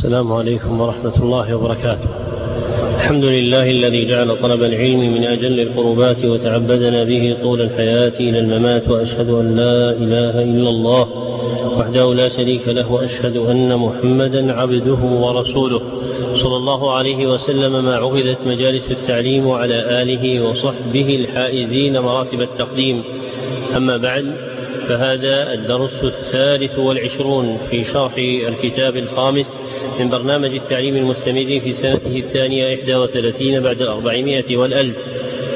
السلام عليكم ورحمة الله وبركاته. الحمد لله الذي جعل طلب العلم من أجل القربات وتعبدنا به طول الحياة إلى الممات وأشهد أن لا إله إلا الله وحده لا شريك له وأشهد أن محمدا عبده ورسوله. صلى الله عليه وسلم ما عقدت مجالس التعليم وعلى آله وصحبه الحائزين مراتب التقديم. أما بعد فهذا الدرس الثالث والعشرون في شرح الكتاب الخامس من برنامج التعليم المستمر في سنته الثانية إحدى وثلاثين بعد الأربعمائة والألف.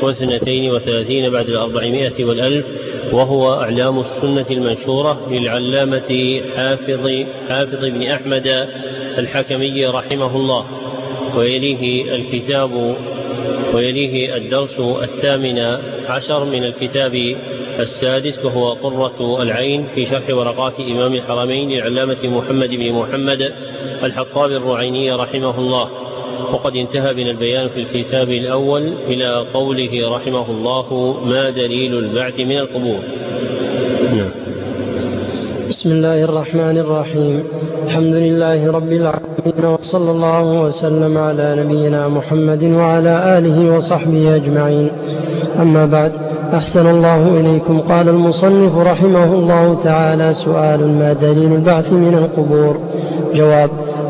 واثنتين وثلاثين بعد الأربعمائة والألف وهو أعلام السنة المنشورة للعلامة حافظ حافظ بن أحمد الحكمي رحمه الله. ويليه الكتاب ويليه الدرس الثامن عشر من الكتاب السادس وهو قرة العين في شرح ورقات إمام الحرمين للعلامة محمد بن محمد الحطاب الرعيني رحمه الله. وقد انتهى بنا البيان في الكتاب الأول إلى قوله رحمه الله ما دليل البعث من القبور. نعم. بسم الله الرحمن الرحيم. الحمد لله رب العالمين وصلى الله وسلم على نبينا محمد وعلى آله وصحبه أجمعين. أما بعد أحسن الله إليكم. قال المصنف رحمه الله تعالى سؤال ما دليل البعث من القبور؟ جواب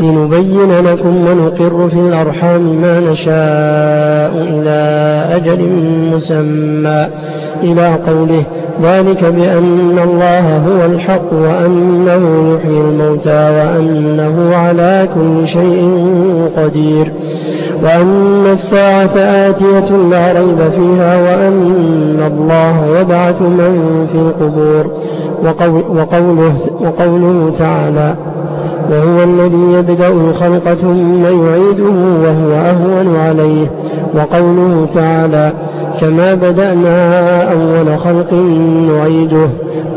لنبين لكم ونقر في الأرحام ما نشاء إلى أجل مسمى. إلى قوله ذلك بأن الله هو الحق وأنه يحيي الموتى وأنه على كل شيء قدير. وأن الساعة آتية لا ريب فيها وأن الله يبعث من في القبور. وقوله, وقوله تعالى وهو الذي يبدأ الخلق ثم يعيده وهو أهون عليه. وقوله تعالى كما بدأنا أول خلق نعيده.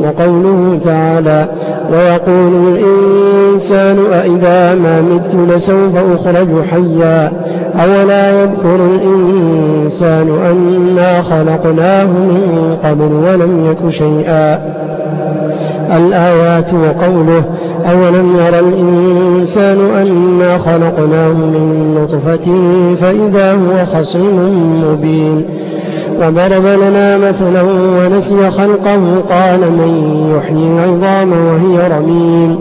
وقوله تعالى ويقول الإنسان أإذا ما مت لسوف أخرج حيا. أولا يذكر الإنسان أنا خلقناه من قبل ولم يك شيئا. الآيات وقوله أولم ير الإنسان أنا خلقناه من نطفة فإذا هو خصيم مبين وضرب لنا مثلا ونسي خلقه قال من يحيي العظام وهي رميم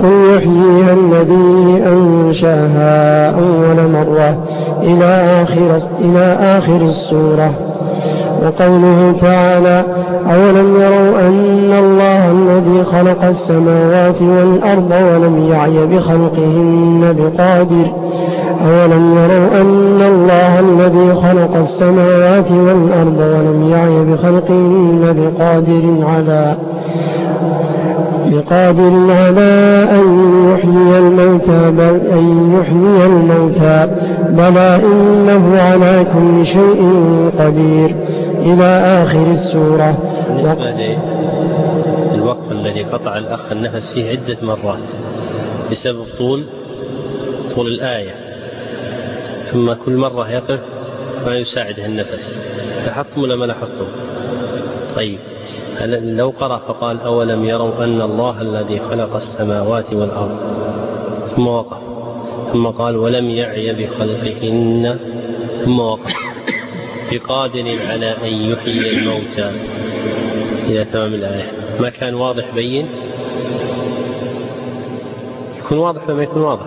قل يحييها الذي أنشاها أول مرة إلى آخر, إلى آخر السورة وقوله تعالى أولم يروا أن الله الذي خلق السماوات والأرض ولم يعي بخلقهن بقادر أولم يروا أن الله الذي خلق السماوات والأرض ولم يعي بخلقهن بقادر على بقادر على أن يحيي الموتى بل أن يحيي الموتى بلى إنه على كل شيء قدير إلى آخر السورة. بالنسبة للوقف الذي قطع الأخ النفس فيه عدة مرات بسبب طول طول الآية. ثم كل مرة يقف ما يساعده النفس. لاحظتم ولا ما لاحظتم؟ طيب. لو قرأ فقال أولم يروا أن الله الذي خلق السماوات والأرض؟ ثم وقف. ثم قال ولم يعي بخلقهن. ثم وقف. بقادر على أن يحيي الموتى. إلى تمام الآية. ما كان واضح بين؟ يكون واضح لما يكون واضح؟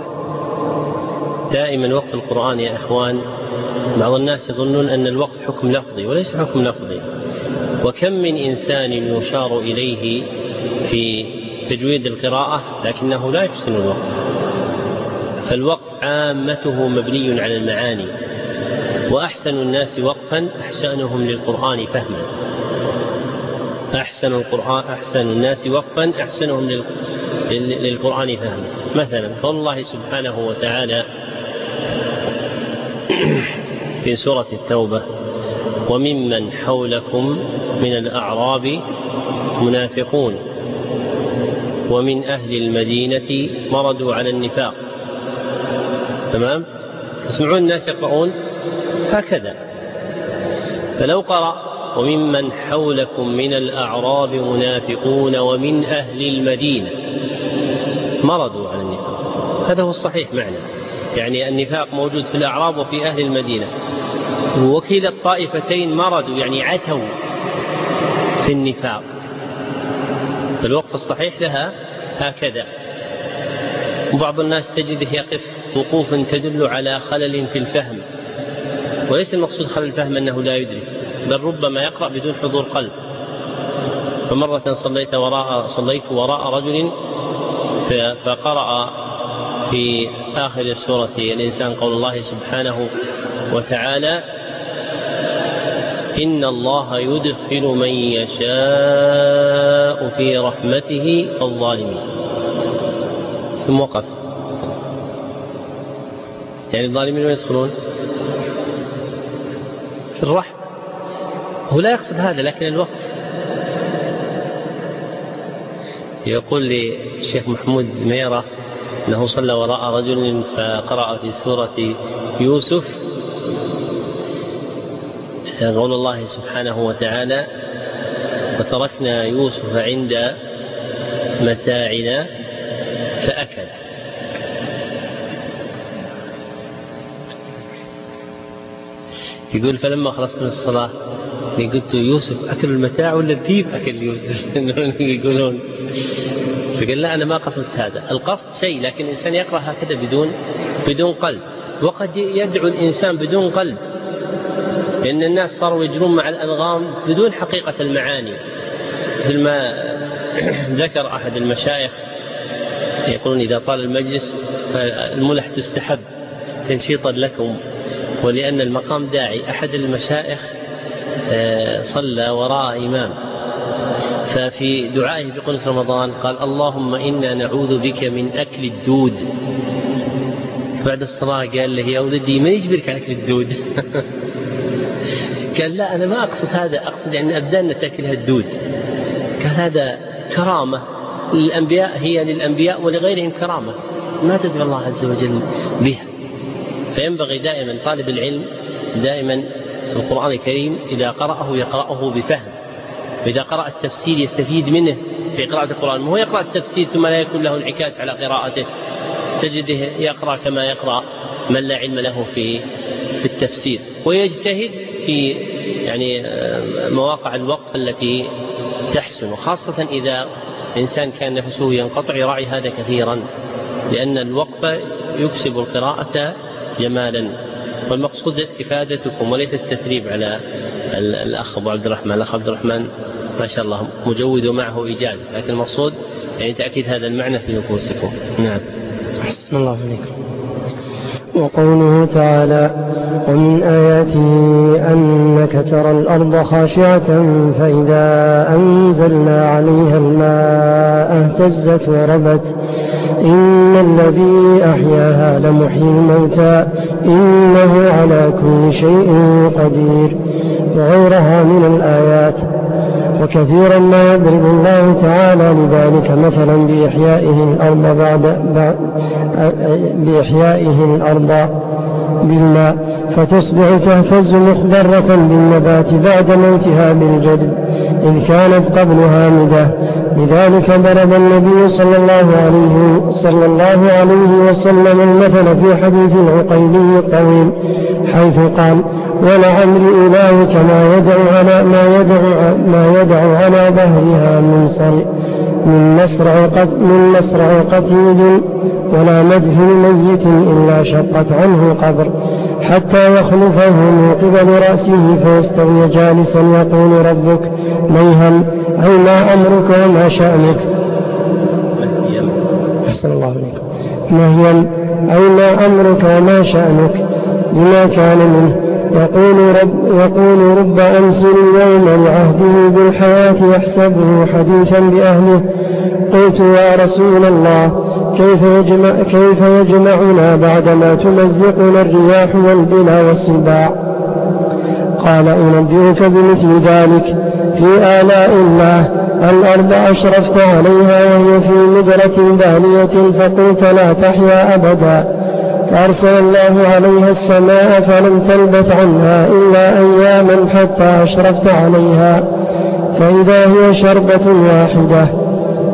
دائما وقف القرآن يا إخوان بعض الناس يظنون أن الوقف حكم لفظي وليس حكم لفظي. وكم من إنسان يشار إليه في تجويد القراءة لكنه لا يحسن الوقف فالوقف عامته مبني على المعاني. وأحسن الناس وقفا أحسنهم للقرآن فهما. أحسن القرآن أحسن الناس وقفا أحسنهم للقرآن فهما. مثلا قول الله سبحانه وتعالى في سورة التوبة وممن حولكم من الأعراب منافقون ومن أهل المدينة مردوا على النفاق. تمام؟ تسمعون الناس يقرؤون؟ هكذا. فلو قرأ وممن حولكم من الأعراب منافقون ومن أهل المدينة. مرضوا على النفاق. هذا هو الصحيح معنى يعني النفاق موجود في الأعراب وفي أهل المدينة. وكلا الطائفتين مرضوا يعني عتوا في النفاق. فالوقف الصحيح لها هكذا. وبعض الناس تجده يقف وقوفا تدل على خلل في الفهم. وليس المقصود خلل الفهم أنه لا يدرك بل ربما يقرأ بدون حضور قلب. فمرة صليت وراء صليت وراء رجل فقرأ في آخر سورة الإنسان قول الله سبحانه وتعالى إن الله يدخل من يشاء في رحمته الظالمين. ثم وقف. يعني الظالمين ما يدخلون؟ في الرحمة هو لا يقصد هذا لكن الوقف يقول لي الشيخ محمود ميرة أنه صلى وراء رجل فقرأ في سورة يوسف. قول الله سبحانه وتعالى وتركنا يوسف عند متاعنا فأكل يقول فلما خلصت من الصلاة قلت يوسف أكل المتاع ولا الذيب أكل يوسف؟ يقولون؟ فقال لا أنا ما قصدت هذا. القصد شيء لكن الإنسان يقرأ هكذا بدون بدون قلب. وقد يدعو الإنسان بدون قلب. لأن الناس صاروا يجرون مع الألغام بدون حقيقة المعاني. مثل ما ذكر أحد المشايخ يقولون إذا طال المجلس فالملح تستحب تنشيطا لكم. ولأن المقام داعي. أحد المشايخ آه، صلى وراء إمام. ففي دعائه في قنص رمضان قال اللهم إنا نعوذ بك من أكل الدود. بعد الصلاة قال له يا ولدي ما يجبرك على أكل الدود؟ قال لا أنا ما أقصد هذا. أقصد يعني أبداننا تأكلها الدود. قال هذا كرامة. للأنبياء هي للأنبياء ولغيرهم كرامة. ما تدعو الله عز وجل بها. فينبغي دائما طالب العلم دائما في القرآن الكريم إذا قرأه يقرأه بفهم. وإذا قرأ التفسير يستفيد منه في قراءة القرآن. ما هو يقرأ التفسير ثم لا يكون له انعكاس على قراءته. تجده يقرأ كما يقرأ من لا علم له في في التفسير. ويجتهد في يعني آه، مواقع الوقف التي تحسن. وخاصة إذا إنسان كان نفسه ينقطع يراعي هذا كثيرا. لأن الوقف يكسب القراءة جمالا. والمقصود إفادتكم وليس التثريب على الأخ أبو عبد الرحمن. الأخ عبد الرحمن ما شاء الله مجود ومعه إجازة لكن المقصود يعني تأكيد هذا المعنى في نفوسكم. نعم. أحسن الله عليكم وقوله تعالى ومن آياته أنك ترى الأرض خاشعة فإذا أنزلنا عليها الماء اهتزت وربت إن الذي أحياها لمحيي الموتى إنه على كل شيء قدير وغيرها من الآيات. وكثيرا ما يضرب الله تعالى لذلك مثلا بإحيائه الأرض بعد, بإحيائه الأرض بالماء فتصبح تهتز مخضرة بالنبات بعد موتها بالجدب إذ كانت قبل هامدة لذلك ضرب النبي صلى الله عليه صلى الله عليه وسلم المثل في حديث العقيلي الطويل حيث قال ولعمر إلهك ما يدعو على ما يدعو ما يدعو على ظهرها من صرع من مصرع من مصرع قتيل ولا مدفن ميت إلا شقت عنه قبر. حتى يخلفه من قبل رأسه فيستوي جالسا يقول ربك ميهم أي ما أمرك وما شأنك. أحسن الله عليكم مهيا أي ما أمرك وما شأنك. لما كان منه. يقول رب, يقول رب أمس اليوم لعهده بالحياة يحسبه حديثا بأهله. قلت يا رسول الله كيف يجمع كيف يجمعنا بعدما تمزقنا الرياح والبلا والسباع قال أنبئك بمثل ذلك في آلاء الله. الأرض أشرفت عليها وهي في مدرة بالية فقلت لا تحيا أبدا. فأرسل الله عليها السماء فلم تلبث عنها إلا أياما حتى أشرفت عليها. فإذا هي شربة واحدة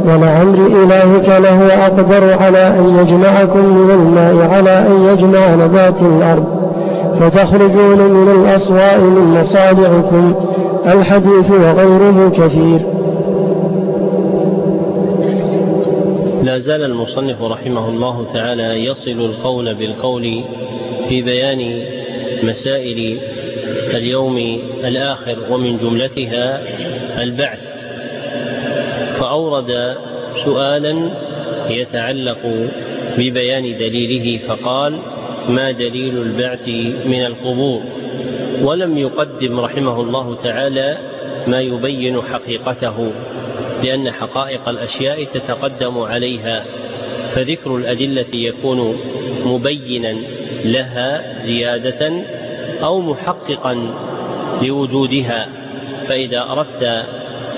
ولعمر إلهك لهو أقدر على أن يجمعكم من الماء على أن يجمع نبات الأرض. فتخرجون من الأصواء من مصابعكم الحديث وغيره كثير. لا زال المصنف رحمه الله تعالى يصل القول بالقول في بيان مسائل اليوم الآخر ومن جملتها البعث. فأورد سؤالا يتعلق ببيان دليله فقال ما دليل البعث من القبور؟ ولم يقدم رحمه الله تعالى ما يبين حقيقته لأن حقائق الأشياء تتقدم عليها فذكر الأدلة يكون مبينا لها زيادة أو محققا لوجودها فإذا أردت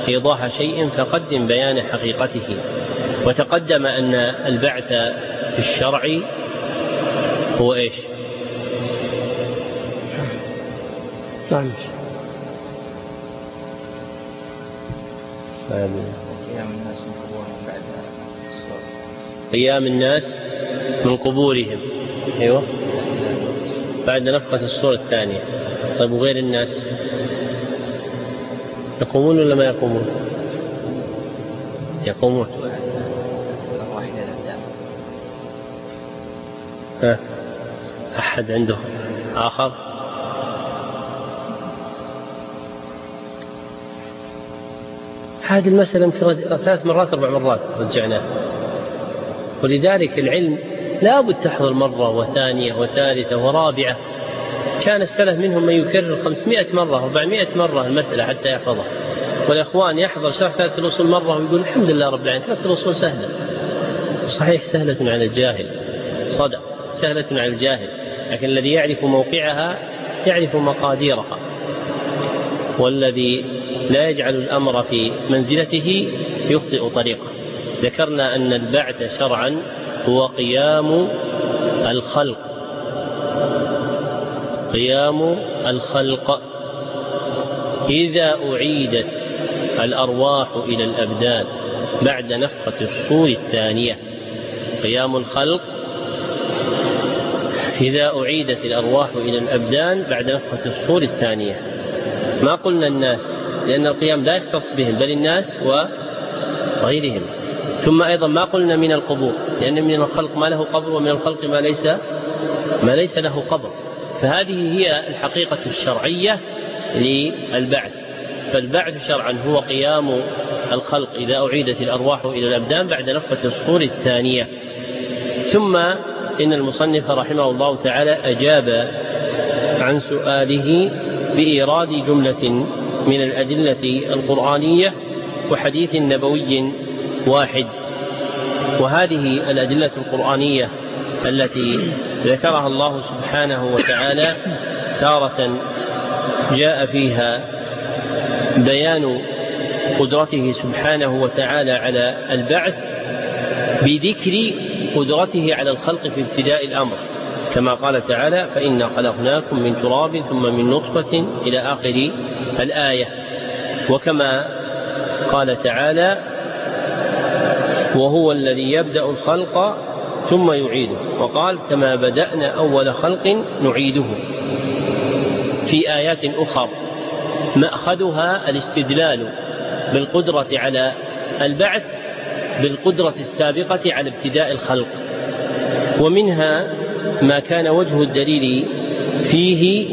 إيضاح شيء فقدم بيان حقيقته. وتقدم أن البعث في الشرع هو إيش؟ نعم. قيام الناس من قبورهم بعد قيام الناس من قبورهم. أيوه. بعد نفخة الصورة الثانية. طيب وغير الناس؟ يقومون ولا ما يقومون؟ يقومون. ها. أحد عنده آخر. هذه المسألة يمكن ثلاث مرات أربع مرات رجعناها. ولذلك العلم لا بد تحضر مرة وثانية وثالثة ورابعة. كان السلف منهم من يكرر 500 مرة 400 مرة المسألة حتى يحفظها والإخوان يحضر شرح ثلاثة الأصول مرة ويقول الحمد لله رب العالمين. ثلاثة الأصول سهلة. صحيح سهلة على الجاهل. صدق. سهلة على الجاهل. لكن الذي يعرف موقعها يعرف مقاديرها. والذي لا يجعل الأمر في منزلته يخطئ طريقه. ذكرنا أن البعث شرعا هو قيام الخلق. قيام الخلق إذا أعيدت الأرواح إلى الأبدان بعد نفخة الصور الثانية. قيام الخلق إذا أعيدت الأرواح إلى الأبدان بعد نفخة الصور الثانية. ما قلنا الناس لأن القيام لا يختص بهم بل الناس وغيرهم. ثم أيضا ما قلنا من القبور لأن من الخلق ما له قبر ومن الخلق ما ليس ما ليس له قبر. فهذه هي الحقيقة الشرعية للبعث. فالبعث شرعا هو قيام الخلق إذا أعيدت الأرواح إلى الأبدان بعد نفخة الصور الثانية. ثم إن المصنف رحمه الله تعالى أجاب عن سؤاله بإيراد جملة من الأدلة القرآنية وحديث نبوي واحد. وهذه الأدلة القرآنية التي ذكرها الله سبحانه وتعالى تارة جاء فيها بيان قدرته سبحانه وتعالى على البعث بذكر قدرته على الخلق في ابتداء الأمر. كما قال تعالى فإنا خلقناكم من تراب ثم من نطفة إلى آخر الآية. وكما قال تعالى وهو الذي يبدأ الخلق ثم يعيده. وقال كما بدأنا أول خلق نعيده. في آيات أخرى مأخذها الاستدلال بالقدرة على البعث بالقدرة السابقة على ابتداء الخلق. ومنها ما كان وجه الدليل فيه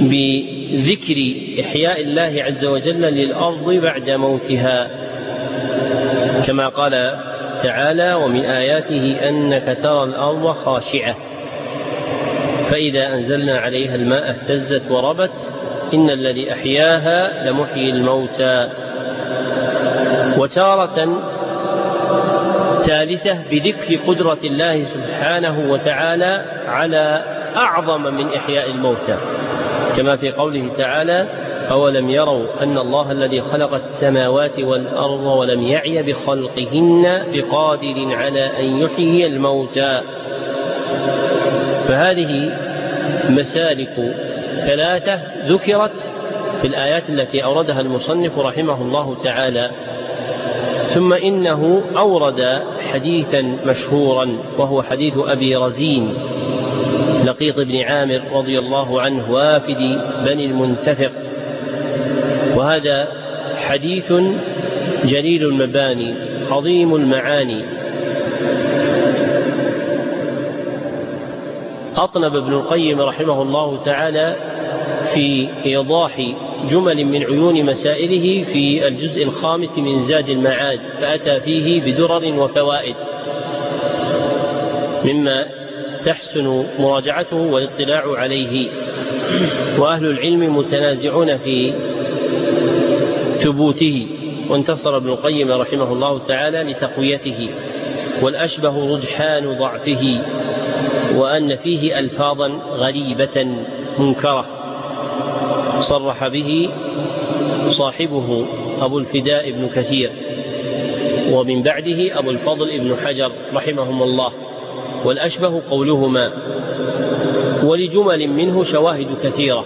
بذكر إحياء الله عز وجل للأرض بعد موتها. كما قال تعالى ومن آياته أنك ترى الأرض خاشعة. فإذا أنزلنا عليها الماء اهتزت وربت إن الذي أحياها لمحيي الموتى. وتارة ثالثة بذكر قدرة الله سبحانه وتعالى على أعظم من إحياء الموتى. كما في قوله تعالى أولم يروا أن الله الذي خلق السماوات والأرض ولم يعي بخلقهن بقادر على أن يحيي الموتى؟ فهذه مسالك ثلاثة ذكرت في الآيات التي أوردها المصنف رحمه الله تعالى. ثم إنه أورد حديثا مشهورا وهو حديث أبي رزين لقيط بن عامر رضي الله عنه وافد بني المنتفق. وهذا حديث جليل المباني عظيم المعاني. أطنب ابن القيم رحمه الله تعالى في إيضاح جمل من عيون مسائله في الجزء الخامس من زاد المعاد فأتى فيه بدرر وفوائد. مما تحسن مراجعته والاطلاع عليه. وأهل العلم متنازعون في ثبوته وانتصر ابن القيم رحمه الله تعالى لتقويته والأشبه رجحان ضعفه وأن فيه ألفاظا غريبة منكرة صرح به صاحبه أبو الفداء بن كثير ومن بعده أبو الفضل بن حجر رحمهم الله والأشبه قولهما ولجمل منه شواهد كثيرة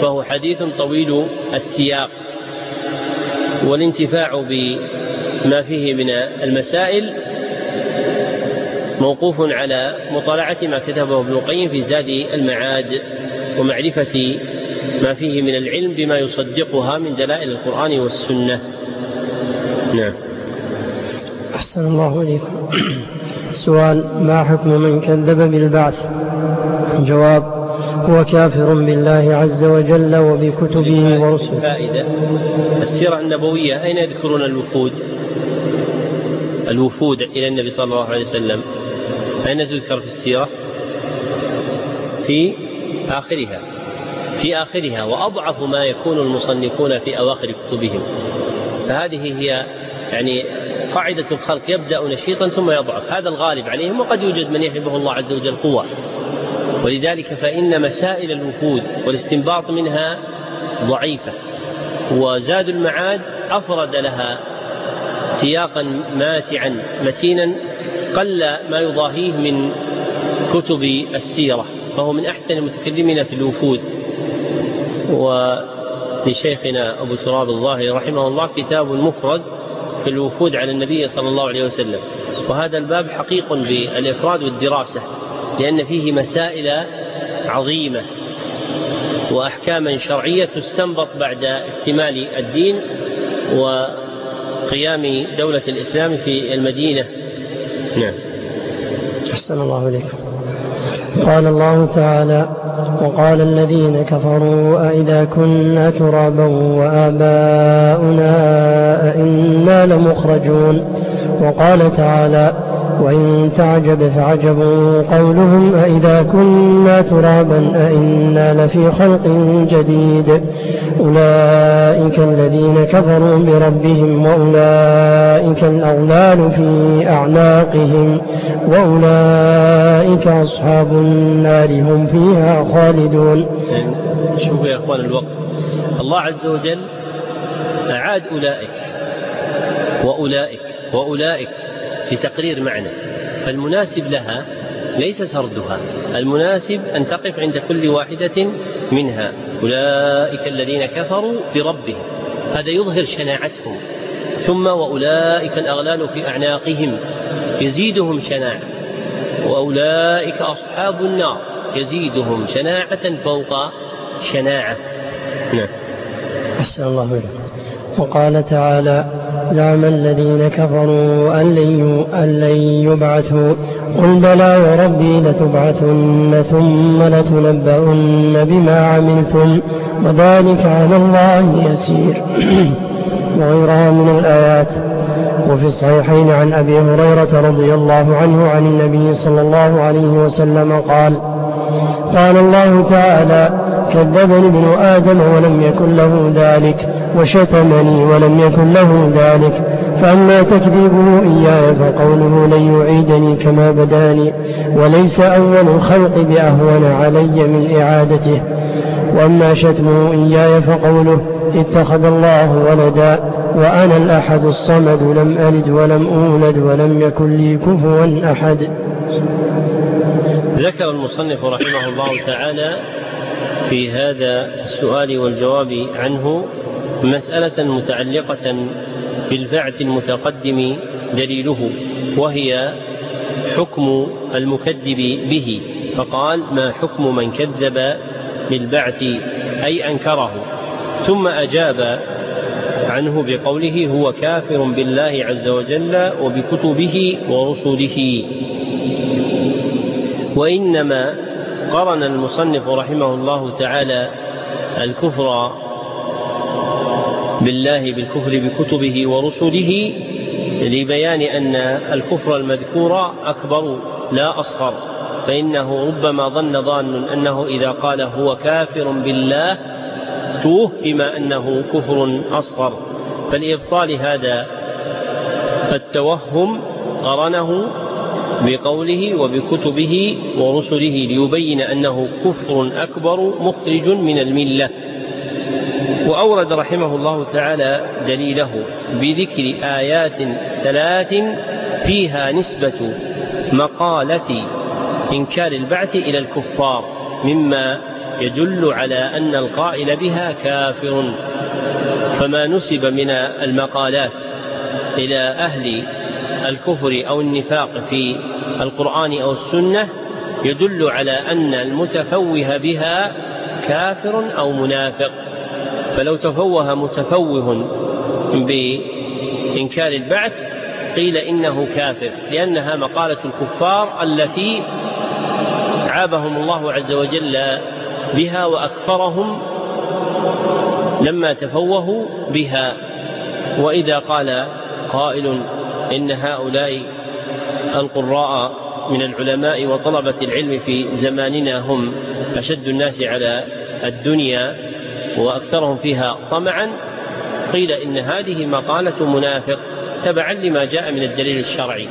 فهو حديث طويل السياق. والانتفاع بما فيه من المسائل موقوف على مطالعة ما كتبه ابن القيم في زاد المعاد ومعرفة ما فيه من العلم بما يصدقها من دلائل القرآن والسنة. نعم. أحسن الله إليكم. سؤال ما حكم من كذب بالبعث؟ جواب هو كافر بالله عز وجل وبكتبه ورسله. فائدة. السيرة النبوية أين يذكرون الوفود؟ الوفود إلى النبي صلى الله عليه وسلم. أين تذكر في السيرة؟ في آخرها. في آخرها وأضعف ما يكون المصنفون في أواخر كتبهم. فهذه هي يعني قاعدة الخلق يبدأ نشيطا ثم يضعف. هذا الغالب عليهم وقد يوجد من يهبه الله عز وجل قوة. ولذلك فإن مسائل الوفود والاستنباط منها ضعيفة وزاد المعاد أفرد لها سياقا ماتعا متينا قل ما يضاهيه من كتب السيرة فهو من أحسن المتكلمين في الوفود ولشيخنا أبو تراب الظاهري رحمه الله كتاب مفرد في الوفود على النبي صلى الله عليه وسلم وهذا الباب حقيق بالإفراد والدراسة. لأن فيه مسائل عظيمة وأحكاما شرعية تستنبط بعد اكتمال الدين وقيام دولة الإسلام في المدينة. نعم. أحسن الله إليكم قال الله تعالى وقال الذين كفروا أئذا كنا ترابا وآباؤنا أئنا لمخرجون؟ وقال تعالى وإن تعجب فعجب قولهم أئذا كنا ترابا أئنا لفي خلق جديد أولئك الذين كفروا بربهم وأولئك الأغلال في أعناقهم وأولئك أصحاب النار هم فيها خالدون شوفوا يا أخوان الوقت. الله عز وجل أعاد أولئك وأولئك وأولئك لتقرير معنى. فالمناسب لها ليس سردها. المناسب أن تقف عند كل واحدة منها. أولئك الذين كفروا بربهم. هذا يظهر شناعتهم. ثم وأولئك الأغلال في أعناقهم. يزيدهم شناعة. وأولئك أصحاب النار. يزيدهم شناعة فوق شناعة. نعم. أحسن الله إليك. وقال تعالى زعم الذين كفروا أن لن, أن لن يبعثوا. قل بلى وربي لتبعثن ثم لتنبؤن بما عملتم وذلك على الله يسير. وغيرها من الآيات. وفي الصحيحين عن أبي هريرة رضي الله عنه عن النبي صلى الله عليه وسلم قال وقال الله تعالى كذبني ابن آدم ولم يكن له ذلك. وشتمني ولم يكن له ذلك. فأما تكذيبه إياي فقوله لن يعيدني كما بداني وليس أول الخلق بأهون علي من إعادته. وأما شتمه إياي فقوله اتخذ الله ولدا وأنا الأحد الصمد لم ألد ولم أولد ولم يكن لي كفوا أحد. ذكر المصنف رحمه الله تعالى في هذا السؤال والجواب عنه مسألة متعلقة بالبعث المتقدم دليله وهي حكم المكذب به. فقال ما حكم من كذب بالبعث؟ أي أنكره. ثم أجاب عنه بقوله هو كافر بالله عز وجل وبكتبه ورسله. وإنما قرن المصنف رحمه الله تعالى الكفر بالله بالكفر بكتبه ورسله لبيان أن الكفر المذكور أكبر لا أصغر فإنه ربما ظن ظان أنه إذا قال هو كافر بالله توهم أنه كفر أصغر. فلإبطال هذا التوهم قرنه بقوله وبكتبه ورسله ليبين أنه كفر أكبر مخرج من الملة. وأورد رحمه الله تعالى دليله بذكر آيات ثلاث فيها نسبة مقالة إنكار البعث إلى الكفار مما يدل على أن القائل بها كافر. فما نسب من المقالات إلى أهل الكفر أو النفاق في القرآن أو السنة يدل على أن المتفوه بها كافر أو منافق. فلو تفوه متفوه بإنكار البعث قيل إنه كافر لأنها مقالة الكفار التي عابهم الله عز وجل بها وأكثرهم لما تفوهوا بها. وإذا قال قائل إن هؤلاء القراء من العلماء وطلبة العلم في زماننا هم أشد الناس على الدنيا وأكثرهم فيها طمعا قيل إن هذه مقالة منافق تبعا لما جاء من الدليل الشرعي.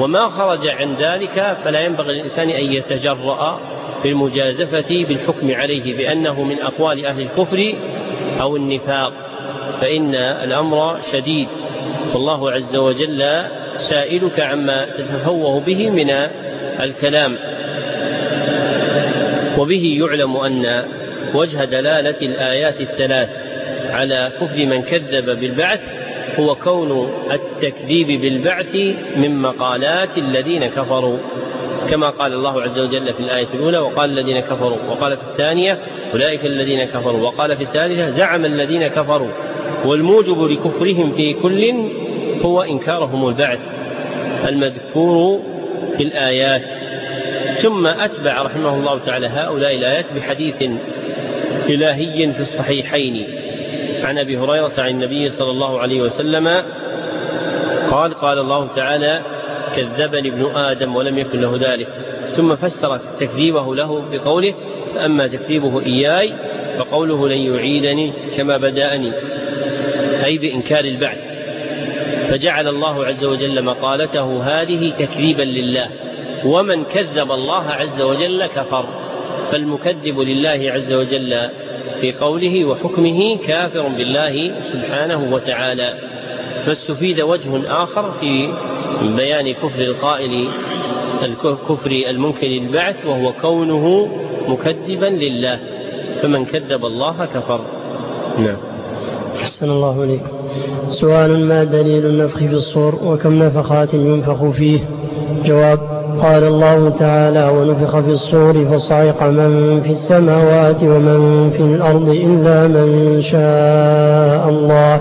وما خرج عن ذلك فلا ينبغي للإنسان أن يتجرأ بالمجازفة بالحكم عليه بأنه من أقوال أهل الكفر أو النفاق. فإن الأمر شديد. والله عز وجل سائلك عما تتفوه به من الكلام. وبه يعلم أن وجه دلالة الآيات الثلاث على كفر من كذب بالبعث هو كون التكذيب بالبعث من مقالات الذين كفروا. كما قال الله عز وجل في الآية الأولى وقال الذين كفروا وقال في الثانية أولئك الذين كفروا وقال في الثالثة زعم الذين كفروا. والموجب لكفرهم في كل هو إنكارهم البعث المذكور في الآيات. ثم أتبع رحمه الله تعالى هؤلاء الآيات بحديث إلهي في الصحيحين. عن أبي هريرة عن النبي صلى الله عليه وسلم قال قال الله تعالى كذبني ابن آدم ولم يكن له ذلك. ثم فسر تكذيبه له بقوله فأما تكذيبه إياي فقوله لن يعيدني كما بدأني. أي بإنكار البعث. فجعل الله عز وجل مقالته هذه تكذيبا لله. ومن كذب الله عز وجل كفر. فالمكذب لله عز وجل في قوله وحكمه كافر بالله سبحانه وتعالى فاستفيد وجه آخر في بيان كفر القائل الكفر المنكر البعث وهو كونه مكذبا لله فمن كذب الله كفر. نعم. أحسن الله عليك سؤال ما دليل النفخ في الصور وكم نفخات ينفخ فيه؟ جواب قال الله تعالى ونفخ في الصور فصعق من في السماوات ومن في الأرض إلا من شاء الله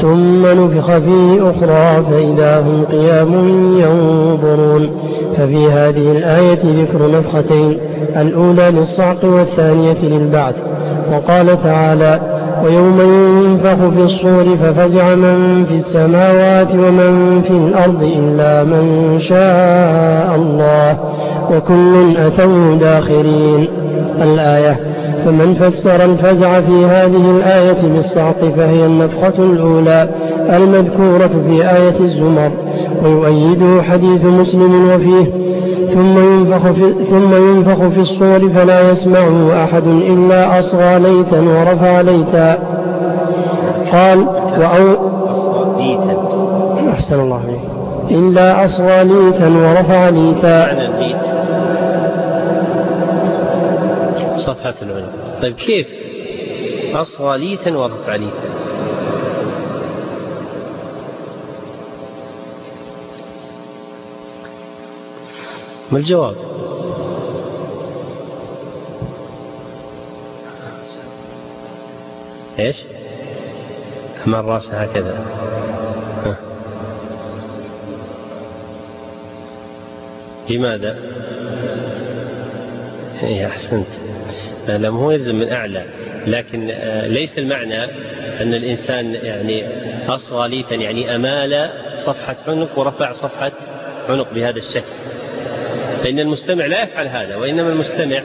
ثم نفخ فيه أخرى فإذا هم قيام ينظرون ففي هذه الآية ذكر نفختين الأولى للصعق والثانية للبعث وقال تعالى ويوم ينفخ في الصور ففزع من في السماوات ومن في الأرض إلا من شاء الله وكل أتوا داخرين. الآية فمن فسر الفزع في هذه الآية بالصعق فهي النفخة الأولى المذكورة في آية الزمر ويؤيده حديث مسلم وفيه ثم ينفخ في, ثم ينفخ في الصور فلا يسمعه أحد إلا أصغى ليتا ورفع ليتا. قال وأو أحسن الله عليك إلا أصغى ليتا ورفع ليتا صفحة العلم. طيب كيف؟ أصغى ليتا ورفع ليتا ما الجواب؟ إيش؟ أمام الرأس هكذا. لماذا؟ إيه أحسنت. لم هو يلزم من أعلى لكن ليس المعنى أن الإنسان يعني أصغى ليتا يعني أمال صفحة عنق ورفع صفحة عنق بهذا الشكل. فإن المستمع لا يفعل هذا وإنما المستمع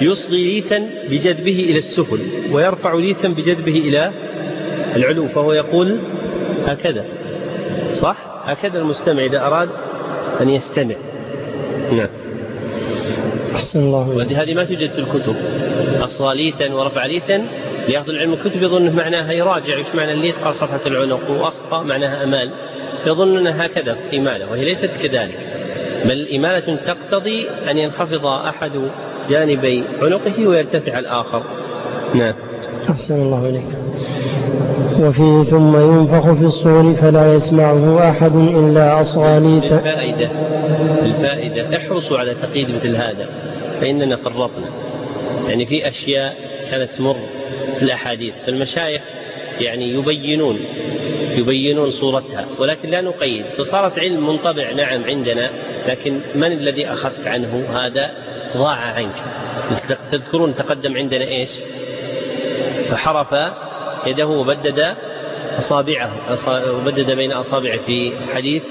يصغي ليتا بجذبه إلى السفل ويرفع ليتا بجذبه إلى العلو فهو يقول هكذا. صح؟ هكذا المستمع إذا أراد أن يستمع. نعم. أحسن الله هذه ما توجد في الكتب. أصغى ليتا ورفع ليتا ليأخذ العلم الكتب يظن معناها يراجع إيش معنى الليت قال صفحة العنق. وأصغى معناها أمال. يظن أنها هكذا إمالة وهي ليست كذلك. بل إمالة تقتضي أن ينخفض أحد جانبي عنقه ويرتفع الآخر. نعم. أحسن الله إليك. وفيه ثم ينفخ في الصور فلا يسمعه أحد إلا أصغى ليتا الفائدة الفائدة احرصوا على تقييد مثل هذا فإننا فرطنا. يعني في أشياء كانت تمر في الأحاديث فالمشايخ يعني يبينون يبينون صورتها ولكن لا نقيد فصارت علم منطبع نعم عندنا لكن من الذي أخذت عنه؟ هذا ضاع عنك. تذكرون تقدم عندنا إيش؟ فحرف يده وبدد أصابعه وبدد بين أصابعه في حديث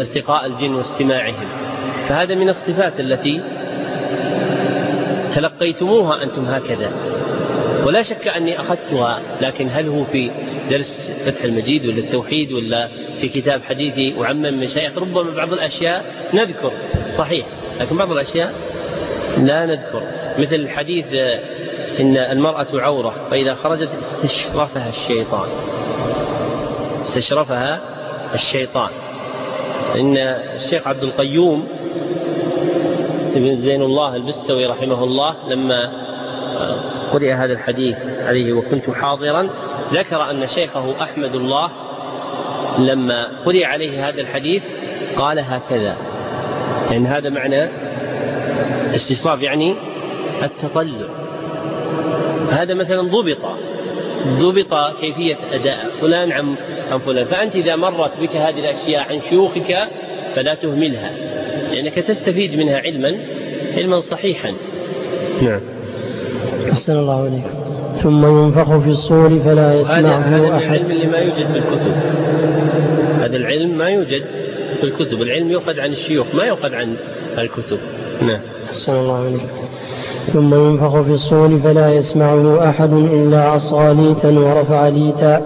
ارتقاء الجن واستماعهم. فهذا من الصفات التي تلقيتموها أنتم هكذا. ولا شك أني أخذتها لكن هل هو في درس فتح المجيد ولا التوحيد ولا في كتاب حديثي وعمم المشايخ ربما بعض الأشياء نذكر صحيح لكن بعض الأشياء لا نذكر. مثل الحديث إن المرأة عورة فإذا خرجت استشرفها الشيطان. استشرفها الشيطان. إن الشيخ عبد القيوم ابن زين الله البستوي رحمه الله لما قرئ هذا الحديث عليه وكنت حاضرا ذكر أن شيخه أحمد الله لما قرئ عليه هذا الحديث قال هكذا. لأن هذا معنى استشراف يعني التطلع. هذا مثلا ضبط. ضبط كيفية أداء فلان عن عن فلان. فأنت إذا مرت بك هذه الأشياء عن شيوخك فلا تهملها لأنك تستفيد منها علما علما صحيحا. نعم. أحسن الله عليك ثم ينفخ في الصور فلا يسمعه هذا أحد. العلم اللي ما يوجد في الكتب هذا العلم ما يوجد في الكتب العلم يؤخذ عن الشيوخ ما يؤخذ عن الكتب. نعم. أحسن الله عليك ثم ينفخ في الصور فلا يسمعه أحد إلا أصغى ليتا ورفع ليتا.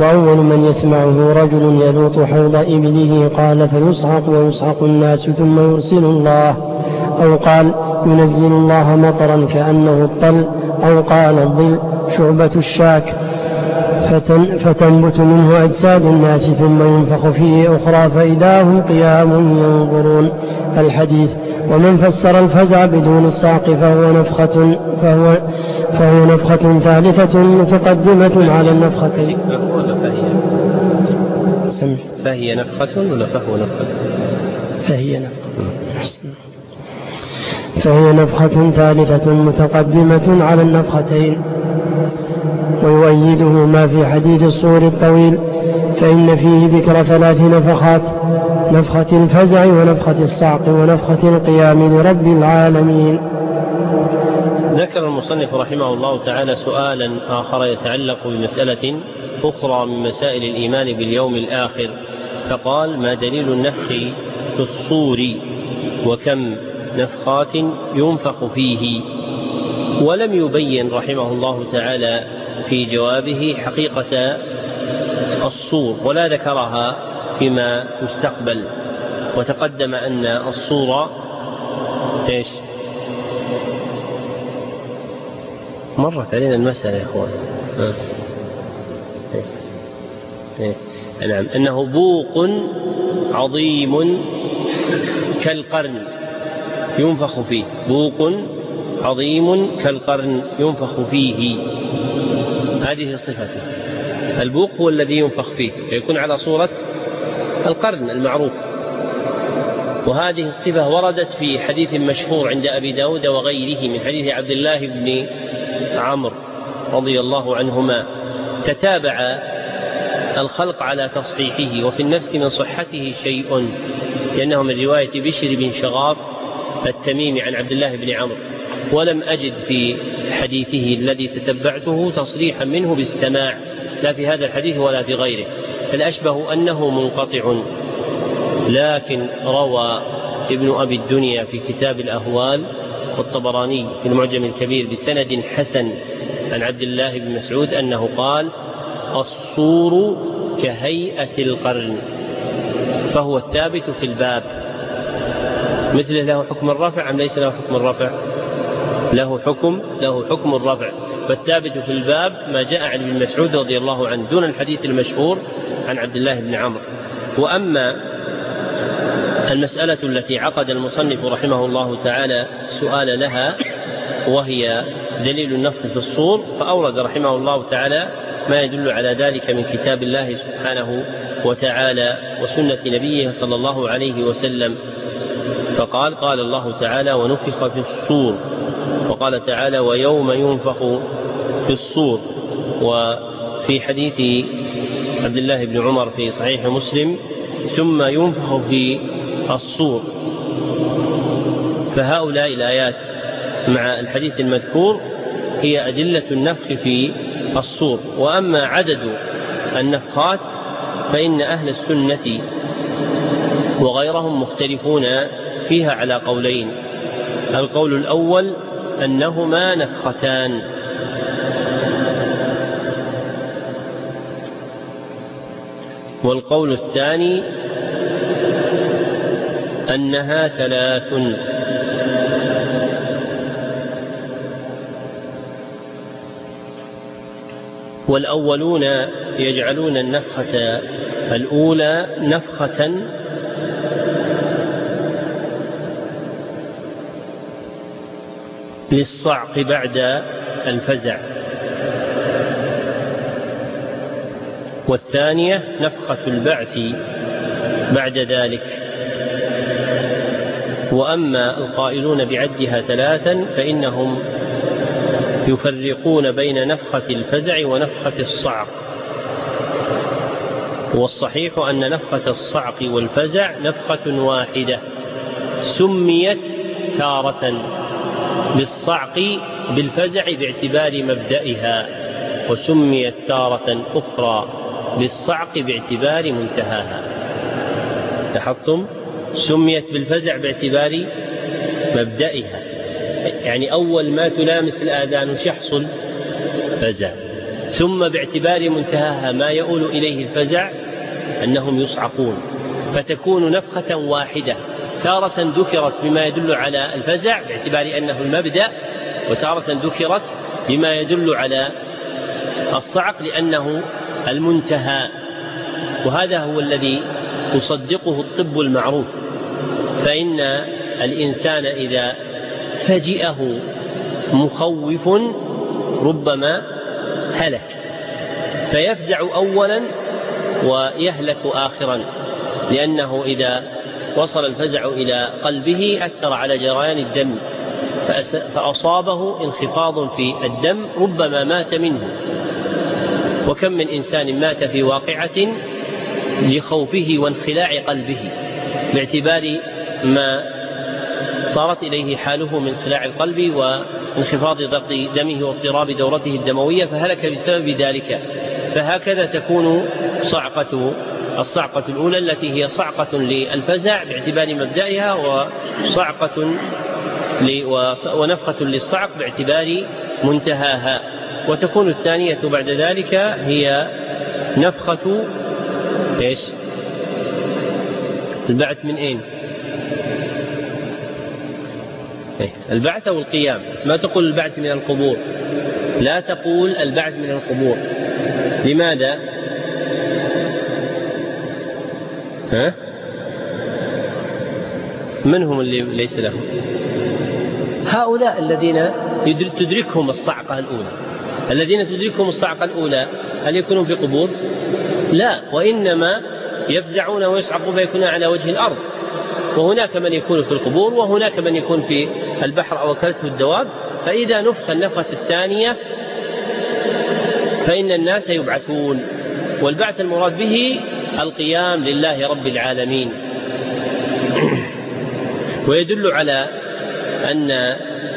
وأول من يسمعه رجل يلوط حوض إبله قال فيصعق ويصعق الناس ثم يرسل الله. أو قال ينزل الله مطرا كأنه الطل. أو قال الظل شعبة الشاك. فتن فتنبت منه أجساد الناس ثم ينفخ فيه أخرى فإذا هم قيام ينظرون. الحديث ومن فسر الفزع بدون الصعق فهو نفخة فهو فهو نفخة ثالثة متقدمة على النفختين. سمع. فهي نفخة ولا فهو نفخة؟ فهي نفخة. فهي نفخة ثالثة متقدمة على النفختين ويؤيده ما في حديث الصور الطويل فإن فيه ذكر ثلاث نفخات نفخة الفزع ونفخة الصعق ونفخة القيام لرب العالمين. ذكر المصنف رحمه الله تعالى سؤالا آخر يتعلق بمسألة أخرى من مسائل الإيمان باليوم الآخر فقال ما دليل النفخ في الصور وكم نفخات ينفخ فيه؟ ولم يبين رحمه الله تعالى في جوابه حقيقة الصور ولا ذكرها فيما يستقبل وتقدم أن الصورة إيش؟ مرت علينا المسألة يا أخوان. إيه. إيه. نعم. أنه بوق عظيم كالقرن ينفخ فيه. بوق عظيم كالقرن ينفخ فيه. هذه صفته. البوق هو الذي ينفخ فيه. يكون على صورة القرن المعروف. وهذه الصفة وردت في حديث مشهور عند أبي داود وغيره من حديث عبد الله بن عمرو رضي الله عنهما. تتابع الخلق على تصحيحه وفي النفس من صحته شيء لأنه من رواية بشر بن شغاف التميمي عن عبد الله بن عمرو. ولم أجد في حديثه الذي تتبعته تصريحا منه بالسماع لا في هذا الحديث ولا في غيره. فالأشبه أنه منقطع. لكن روى ابن أبي الدنيا في كتاب الأهوال والطبراني في المعجم الكبير بسند حسن عن عبد الله بن مسعود أنه قال الصور كهيئة القرن فهو الثابت في الباب. مثله له حكم الرفع أم ليس له حكم الرفع؟ له حكم له حكم الرفع. فالثابت في الباب ما جاء عن ابن مسعود رضي الله عنه دون الحديث المشهور عن عبد الله بن عمرو. وأما المسألة التي عقد المصنف رحمه الله تعالى السؤال لها وهي دليل النفخ في الصور فأورد رحمه الله تعالى ما يدل على ذلك من كتاب الله سبحانه وتعالى وسنة نبيه صلى الله عليه وسلم. فقال قال الله تعالى ونفخ في الصور وقال تعالى ويوم ينفخ في الصور وفي حديث عبد الله بن عمر في صحيح مسلم ثم ينفخ في الصور. فهؤلاء الآيات مع الحديث المذكور هي أدلة النفخ في الصور. وأما عدد النفخات فإن أهل السنة وغيرهم مختلفون فيها على قولين. القول الأول أنهما نفختان. والقول الثاني أنها ثلاث. والأولون يجعلون النفخة الأولى نفخة للصعق بعد الفزع. والثانية نفخة البعث بعد ذلك. وأما القائلون بعدها ثلاثا فإنهم يفرقون بين نفخة الفزع ونفخة الصعق. والصحيح أن نفخة الصعق والفزع نفخة واحدة سميت تارة بالصعق بالفزع باعتبار مبدئها وسميت تارة أخرى بالصعق باعتبار منتهاها. لاحظتم؟ سميت بالفزع باعتبار مبدئها. يعني أول ما تلامس الآذان وش يحصل فزع ثم باعتبار منتهاها ما يؤول إليه الفزع أنهم يصعقون. فتكون نفخة واحدة. تارة ذكرت بما يدل على الفزع باعتبار أنه المبدأ وتارة ذكرت بما يدل على الصعق لأنه المنتهى وهذا هو الذي يصدقه الطب المعروف. فإن الإنسان إذا فجئه مخوف ربما هلك فيفزع أولا ويهلك آخرا لأنه إذا وصل الفزع إلى قلبه أثر على جريان الدم فأصابه انخفاض في الدم ربما مات منه. وكم من إنسان مات في واقعة لخوفه وانخلاع قلبه باعتبار ما صارت إليه حاله من خلاع القلب وانخفاض ضغط دمه واضطراب دورته الدموية فهلك بسبب ذلك فهكذا تكون صعقة الصعقة الأولى التي هي صعقة للفزع باعتبار مبدأها وصعقة ونفخة للصعق باعتبار منتهاها. وتكون الثانية بعد ذلك هي نفخة إيش؟ البعث من أين؟ إيه، البعث أو القيام بس ما تقول البعث من القبور لا تقول البعث من القبور لماذا؟ ها؟ من هم اللي ليس لهم؟ هؤلاء الذين تدركهم الصعقة الأولى الذين تدركهم الصعقة الأولى هل يكونون في قبور؟ لا وإنما يفزعون ويصعقون فيكونون على وجه الأرض. وهناك من يكون في القبور وهناك من يكون في البحر أو أكلته الدواب. فإذا نفخ النفخة الثانية فإن الناس يبعثون. والبعث المراد به القيام لله رب العالمين. ويدل على أن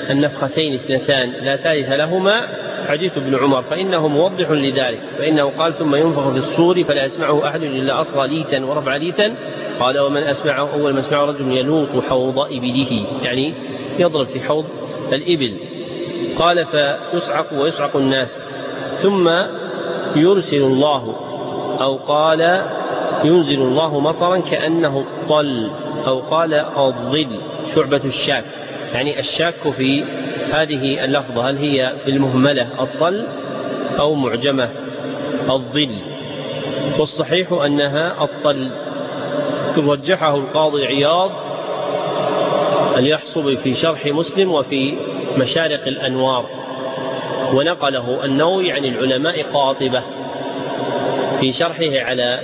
النفختين اثنتان لا ثالث لهما حديث ابن عمر فإنه موضح لذلك فإنه قال ثم ينفخ في الصور فلا يسمعه أحد إلا أصغى ليتا ورفع ليتا. قال ومن أسمعه أول ما أسمعه رجل يلوط حوض إبله. يعني يضرب في حوض الإبل. قال فيصعق ويصعق الناس. ثم يرسل الله أو قال ينزل الله مطرا كأنه الطل. أو قال الظل شعبة الشاك يعني الشاك في هذه اللفظة هل هي بالمهملة الطل أو معجمة الظل؟ والصحيح أنها الطل. رجحه القاضي عياض اليحصب في شرح مسلم وفي مشارق الأنوار. ونقله النووي عن العلماء قاطبة في شرحه على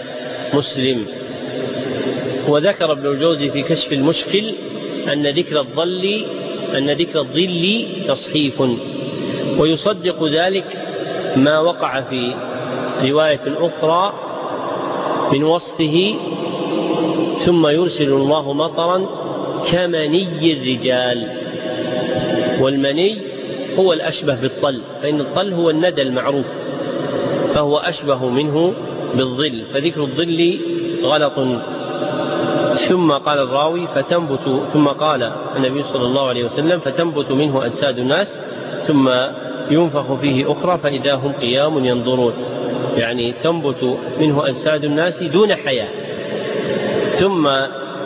مسلم. وذكر ابن الجوزي في كشف المشكل أن ذكر الظل أن ذكر الظل تصحيف. ويصدق ذلك ما وقع في رواية أخرى من وصفه ثم يرسل الله مطرا كمني الرجال. والمني هو الأشبه بالطل فإن الطل هو الندى المعروف فهو أشبه منه بالظل. فذكر الظل غلط. ثم قال الراوي فتنبت ثم قال النبي صلى الله عليه وسلم فتنبت منه أجساد الناس ثم ينفخ فيه أخرى فإذا هم قيام ينظرون. يعني تنبت منه أجساد الناس دون حياة. ثم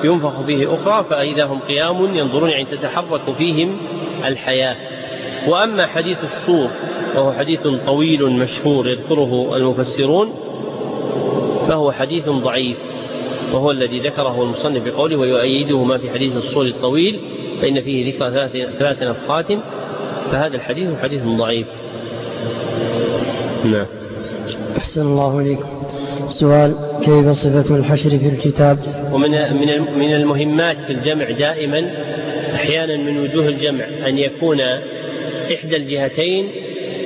ينفخ فيه أخرى فإذا هم قيام ينظرون يعني تتحرك فيهم الحياة. وأما حديث الصور وهو حديث طويل مشهور يذكره المفسرون فهو حديث ضعيف. وهو الذي ذكره المصنف بقوله ويؤيده ما في حديث الصور الطويل فإن فيه ذكر ثلاث, ثلاث نفخات فهذا الحديث حديث ضعيف. نعم. أحسن الله إليكم سؤال كيف صفة الحشر في الكتاب؟ ومن من من المهمات في الجمع دائما أحيانا من وجوه الجمع أن يكون إحدى الجهتين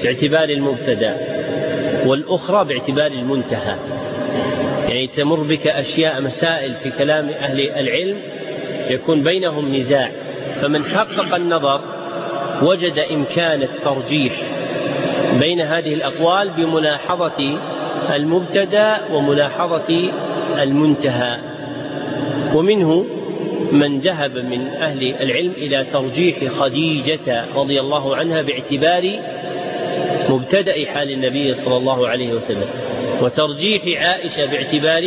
باعتبار المبتدأ والأخرى باعتبار المنتهى. يعني تمر بك أشياء مسائل في كلام أهل العلم يكون بينهم نزاع. فمن حقق النظر وجد إمكان الترجيح بين هذه الأقوال بملاحظة المبتدأ وملاحظة المنتهى. ومنه من ذهب من أهل العلم إلى ترجيح خديجة رضي الله عنها باعتبار مبتدأ حال النبي صلى الله عليه وسلم. وترجيح عائشة باعتبار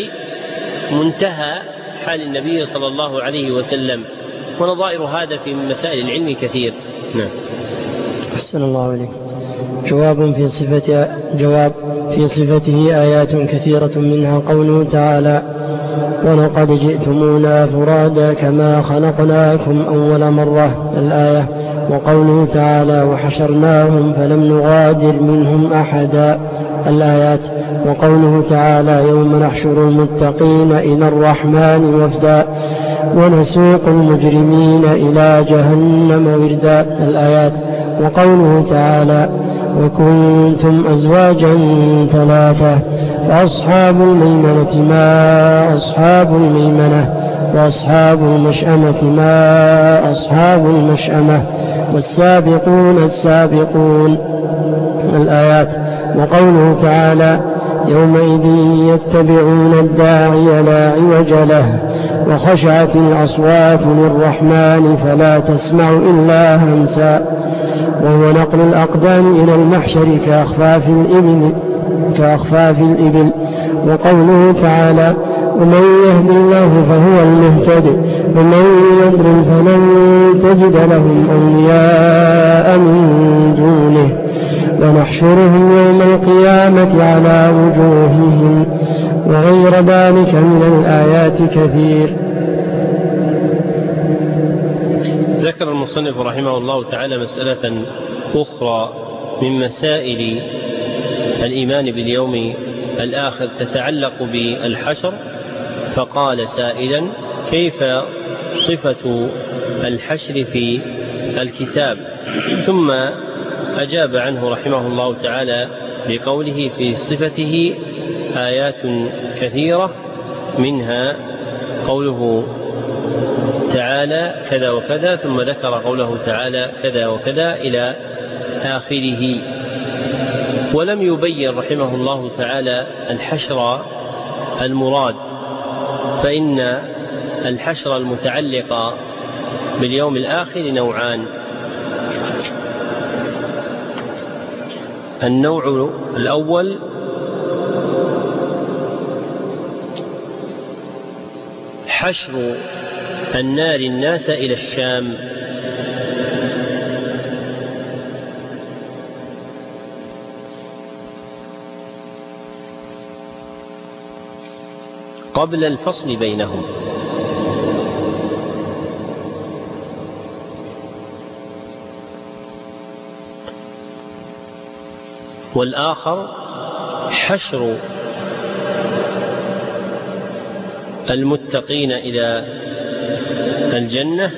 منتهى حال النبي صلى الله عليه وسلم. ونظائر هذا في مسائل العلم كثير. نعم. أحسن الله إليك. جواب في صفة جواب في صفته آيات كثيرة منها قوله تعالى ولقد جئتمونا فرادا كما خلقناكم أول مرة. الآية. وقوله تعالى وحشرناهم فلم نغادر منهم أحدا. الآيات. وقوله تعالى يوم نحشر المتقين إلى الرحمن وفدا ونسوق المجرمين إلى جهنم وردا. الآيات. وقوله تعالى وكنتم أزواجا ثلاثة فأصحاب الميمنة ما أصحاب الميمنة وأصحاب المشأمة ما أصحاب المشأمة والسابقون السابقون. الآيات. وقوله تعالى يومئذ يتبعون الداعي لا عوج له وخشعت الأصوات للرحمن فلا تسمع إلا همسا وهو نقل الأقدام إلى المحشر كأخفاف الإبل كأخفاف الإبل. وقوله تعالى ومن يهد الله فهو المهتد ومن يضلل فلن تجد لهم أولياء من دونه. ونحشرهم يوم القيامة على وجوههم وغير ذلك من الآيات كثير. ذكر المصنف رحمه الله تعالى مسألة أخرى من مسائل الإيمان باليوم الآخر تتعلق بالحشر فقال سائلا كيف صفة الحشر في الكتاب؟ ثم أجاب عنه رحمه الله تعالى بقوله في صفته آيات كثيرة منها قوله تعالى كذا وكذا ثم ذكر قوله تعالى كذا وكذا إلى آخره. ولم يبين رحمه الله تعالى الحشر المراد فإن الحشر المتعلق باليوم الآخر نوعان. النوع الأول حشر النار الناس إلى الشام. قبل الفصل بينهم. والآخر حشر المتقين إلى الجنة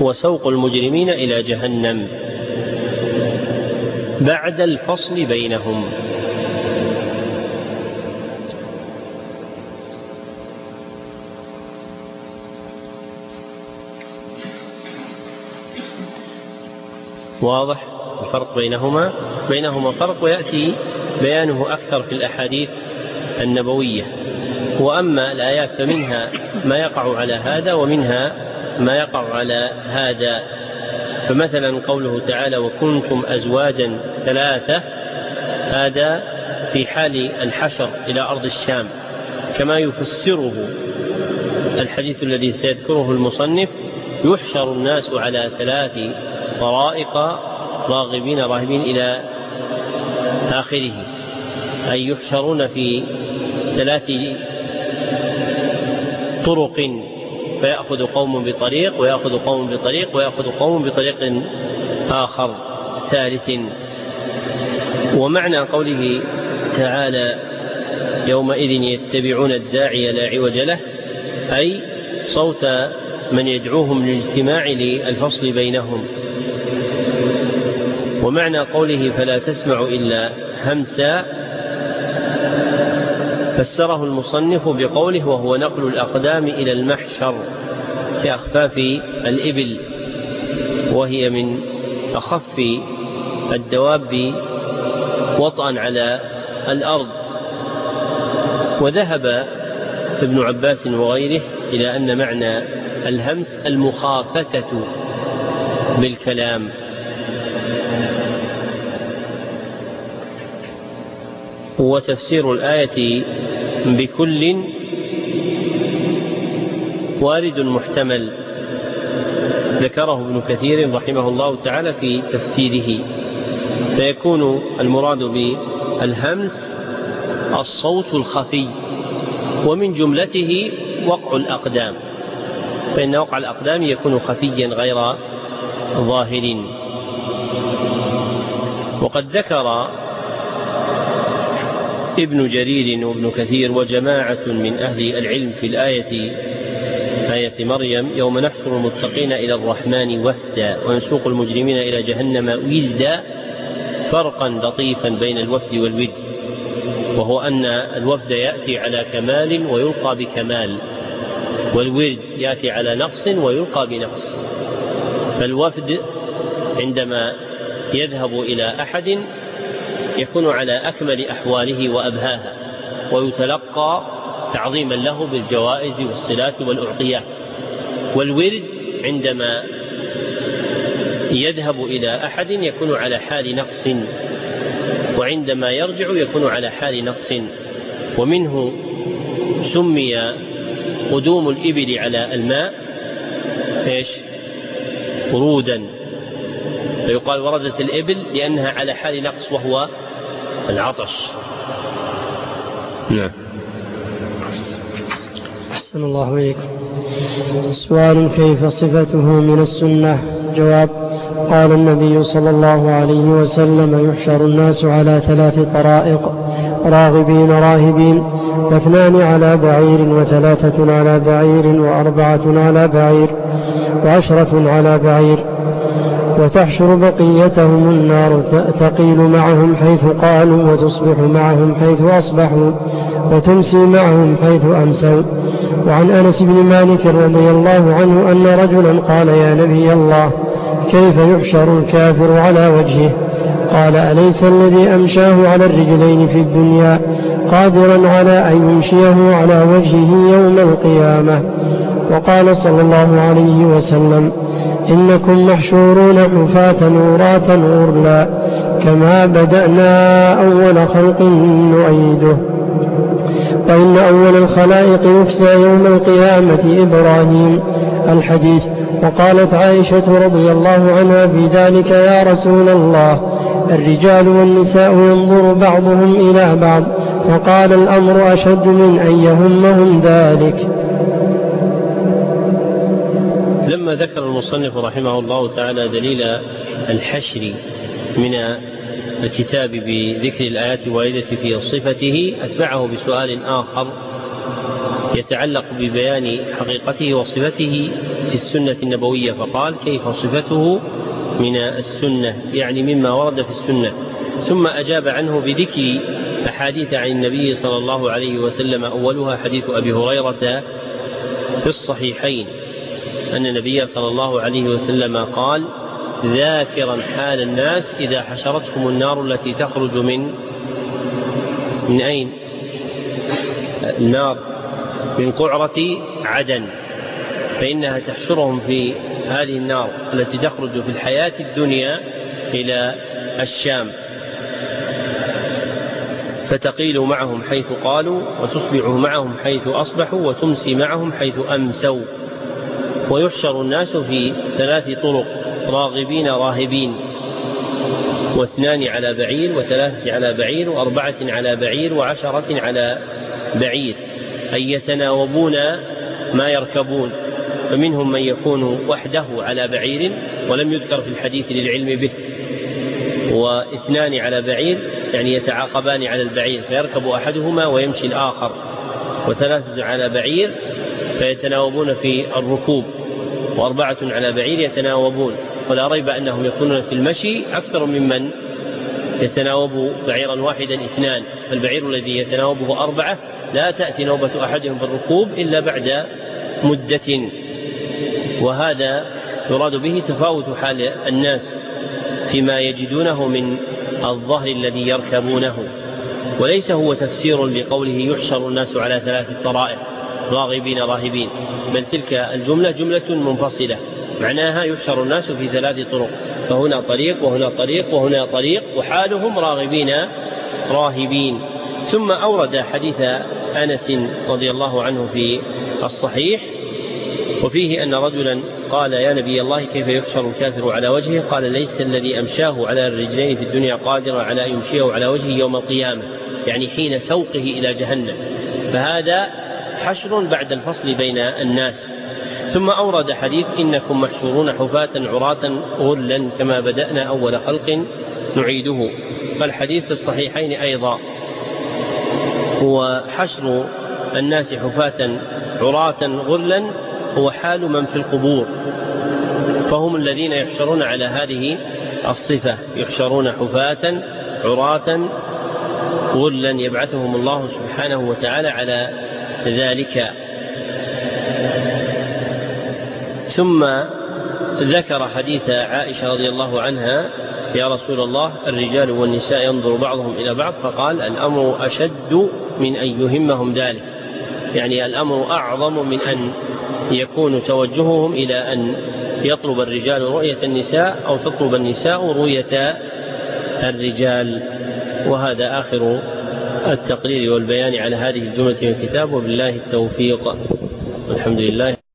وسوق المجرمين إلى جهنم بعد الفصل بينهم. واضح؟ الفرق بينهما بينهما فرق ويأتي بيانه أكثر في الأحاديث النبوية. وأما الآيات فمنها ما يقع على هذا ومنها ما يقع على هذا. فمثلا قوله تعالى وكنتم أزواجا ثلاثة هذا في حال الحشر إلى أرض الشام. كما يفسره الحديث الذي سيذكره المصنف يحشر الناس على ثلاث طرائق راغبين راهبين إلى آخره. أي يحشرون في ثلاث طرق فيأخذ قوم بطريق ويأخذ قوم بطريق ويأخذ قوم بطريق آخر ثالث. ومعنى قوله تعالى يومئذ يتبعون الداعي لا عوج له أي صوت من يدعوهم للاجتماع للفصل بينهم. ومعنى قوله فلا تسمع إلا همسا فسره المصنف بقوله وهو نقل الأقدام إلى المحشر كأخفاف الإبل وهي من أخف الدواب وطئا على الأرض. وذهب ابن عباس وغيره إلى أن معنى الهمس المخافتة بالكلام. وتفسير الآية بكل وارد محتمل. ذكره ابن كثير رحمه الله تعالى في تفسيره. فيكون المراد بالهمس الصوت الخفي ومن جملته وقع الأقدام. فإن وقع الأقدام يكون خفيا غير ظاهر وقد ذكر ابن جرير وابن كثير وجماعة من أهل العلم في الآية آية مريم يوم نحشر المتقين إلى الرحمن وفدا ونسوق المجرمين إلى جهنم وزدا فرقا لطيفا بين الوفد والود. وهو أن الوفد يأتي على كمال ويلقى بكمال والورد يأتي على نقص ويلقى بنقص. فالوفد عندما يذهب إلى أحد يكون على أكمل أحواله وأبهاها ويتلقى تعظيما له بالجوائز والصلات والأعطيات. والورد عندما يذهب إلى أحد يكون على حال نقص وعندما يرجع يكون على حال نقص. ومنه سمي قدوم الإبل على الماء إيش؟ ورودا فيقال وردت الإبل لأنها على حال نقص وهو العطش. نعم. أحسن الله إليكم سؤال كيف صفته من السنة؟ جواب قال النبي صلى الله عليه وسلم يحشر الناس على ثلاث طرائق راغبين راهبين واثنان على بعير وثلاثة على بعير وأربعة على بعير وعشرة على بعير وتحشر بقيتهم النار تقيل معهم حيث قالوا وتصبح معهم حيث أصبحوا وتمسي معهم حيث أمسوا. وعن أنس بن مالك رضي الله عنه أن رجلا قال يا نبي الله كيف يحشر الكافر على وجهه؟ قال أليس الذي أمشاه على الرجلين في الدنيا قادرا على أن يمشيه على وجهه يوم القيامة؟ وقال صلى الله عليه وسلم إنكم محشورون حفاة عراة غرلا كما بدأنا أول خلق نعيده. وإن أول الخلائق يكسى يوم القيامة إبراهيم الحديث. وقالت عائشة رضي الله عنها في ذلك يا رسول الله الرجال والنساء ينظر بعضهم إلى بعض فقال الأمر أشد من أن يهمهم ذلك. لما ذكر المصنف رحمه الله تعالى دليل الحشر من الكتاب بذكر الآيات الواردة في صفته أتبعه بسؤال آخر يتعلق ببيان حقيقته وصفته في السنة النبوية فقال كيف صفته من السنة؟ يعني مما ورد في السنة. ثم أجاب عنه بذكر أحاديث عن النبي صلى الله عليه وسلم أولها حديث أبي هريرة في الصحيحين. أن النبي صلى الله عليه وسلم قال ذاكرا حال الناس إذا حشرتهم النار التي تخرج من من أين؟ النار. من قعرة عدن. فإنها تحشرهم في هذه النار التي تخرج في الحياة الدنيا إلى الشام. فتقيل معهم حيث قالوا وتصبح معهم حيث أصبحوا وتمسي معهم حيث أمسوا. ويحشر الناس في ثلاث طرق راغبين راهبين. واثنان على بعير وثلاثة على بعير وأربعة على بعير وعشرة على بعير. أي يتناوبون ما يركبون. فمنهم من يكون وحده على بعير ولم يذكر في الحديث للعلم به. واثنان على بعير يعني يتعاقبان على البعير فيركب أحدهما ويمشي الآخر. وثلاثة على بعير فيتناوبون في الركوب. وأربعة على بعير يتناوبون. ولا ريب أنهم يكونون في المشي أكثر ممن يتناوب بعيرا واحدا اثنان. فالبعير الذي يتناوبه أربعة لا تأتي نوبة أحدهم في الركوب إلا بعد مدة. وهذا يراد به تفاوت حال الناس فيما يجدونه من الظهر الذي يركبونه. وليس هو تفسير لقوله يحشر الناس على ثلاث طرائق. راغبين راهبين. بل تلك الجملة جملة منفصلة. معناها يحشر الناس في ثلاث طرق. فهنا طريق وهنا طريق وهنا طريق وحالهم راغبين راهبين. ثم أورد حديث أنس رضي الله عنه في الصحيح وفيه أن رجلا قال يا نبي الله كيف يحشر الكافر على وجهه؟ قال ليس الذي أمشاه على الرجلين في الدنيا قادرا على أن يمشيه على وجهه يوم القيامة. يعني حين سوقه إلى جهنم. فهذا حشر بعد الفصل بين الناس. ثم أورد حديث إنكم محشورون حفاة عراة غلا كما بدأنا أول خلق نعيده. فالحديث في الصحيحين أيضا هو حشر الناس حفاة عراة غلا هو حال من في القبور فهم الذين يحشرون على هذه الصفة يحشرون حفاة عراة غلا يبعثهم الله سبحانه وتعالى على ذلك. ثم ذكر حديث عائشة رضي الله عنها يا رسول الله الرجال والنساء ينظر بعضهم إلى بعض فقال الأمر أشد من أن يهمهم ذلك. يعني الأمر أعظم من أن يكون توجههم إلى أن يطلب الرجال رؤية النساء أو تطلب النساء رؤية الرجال. وهذا آخر التقرير والبيان على هذه الجملة من الكتاب وبالله التوفيق. والحمد لله.